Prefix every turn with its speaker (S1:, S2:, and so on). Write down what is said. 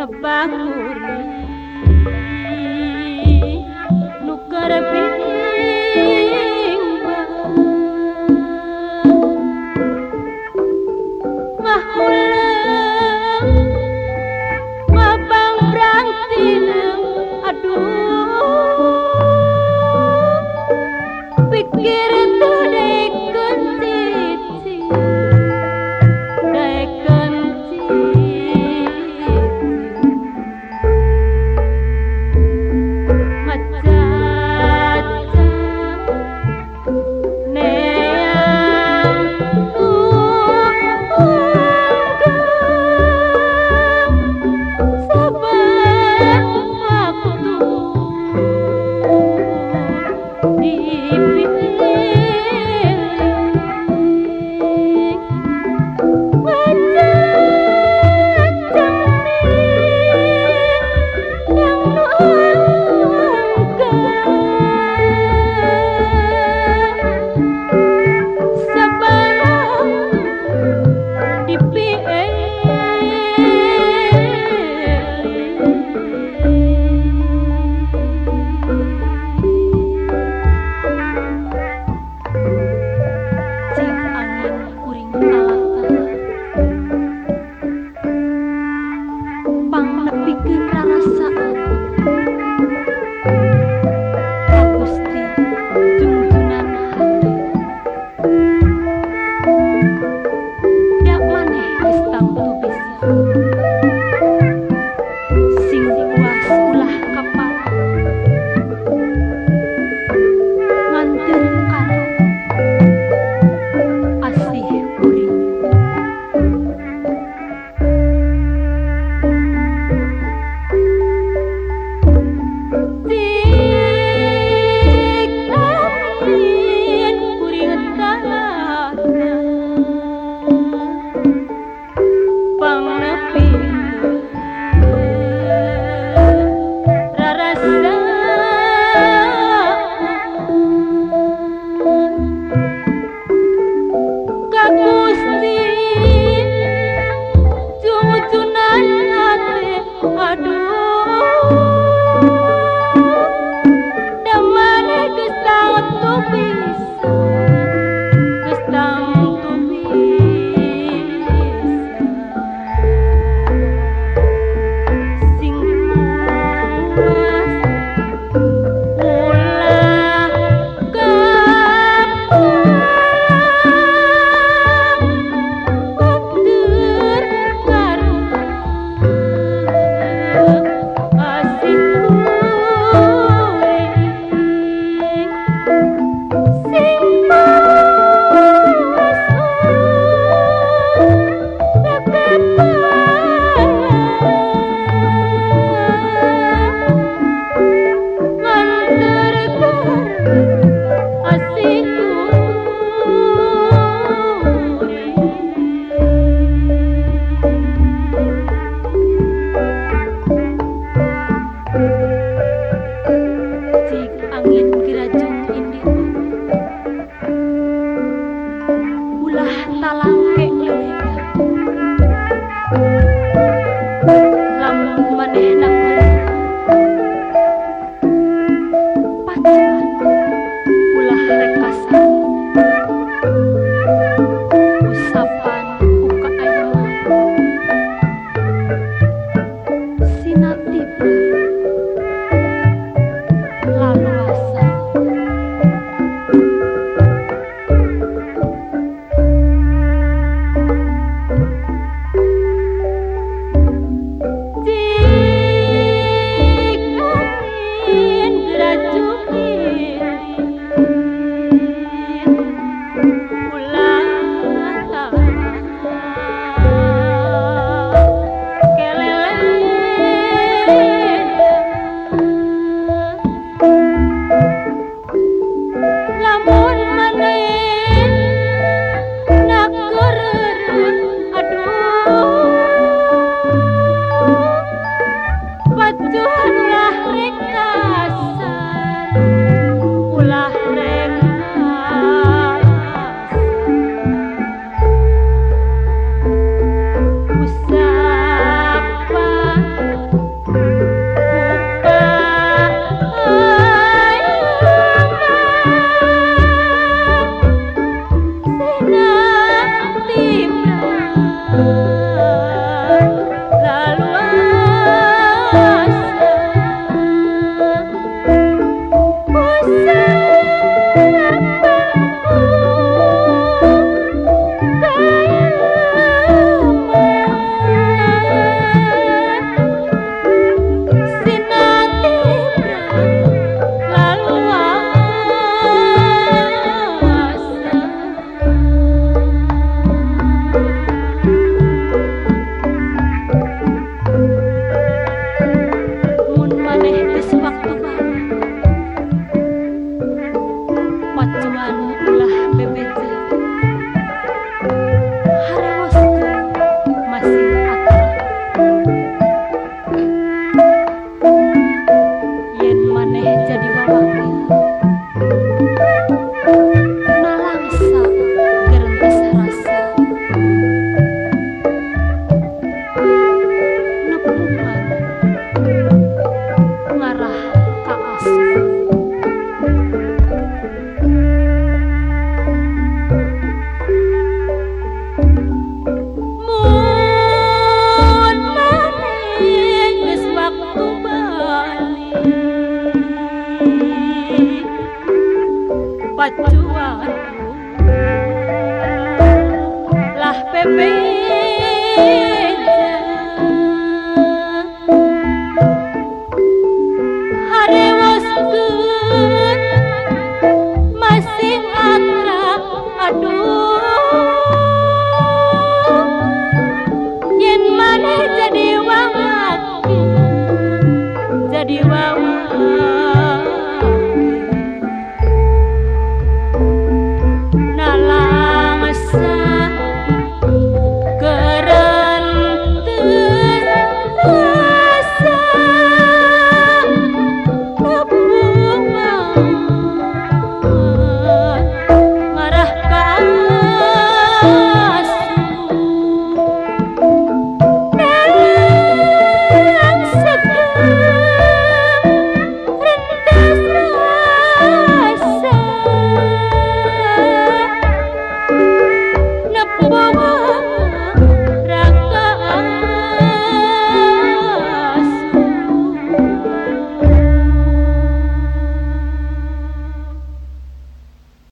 S1: नब्बा Morli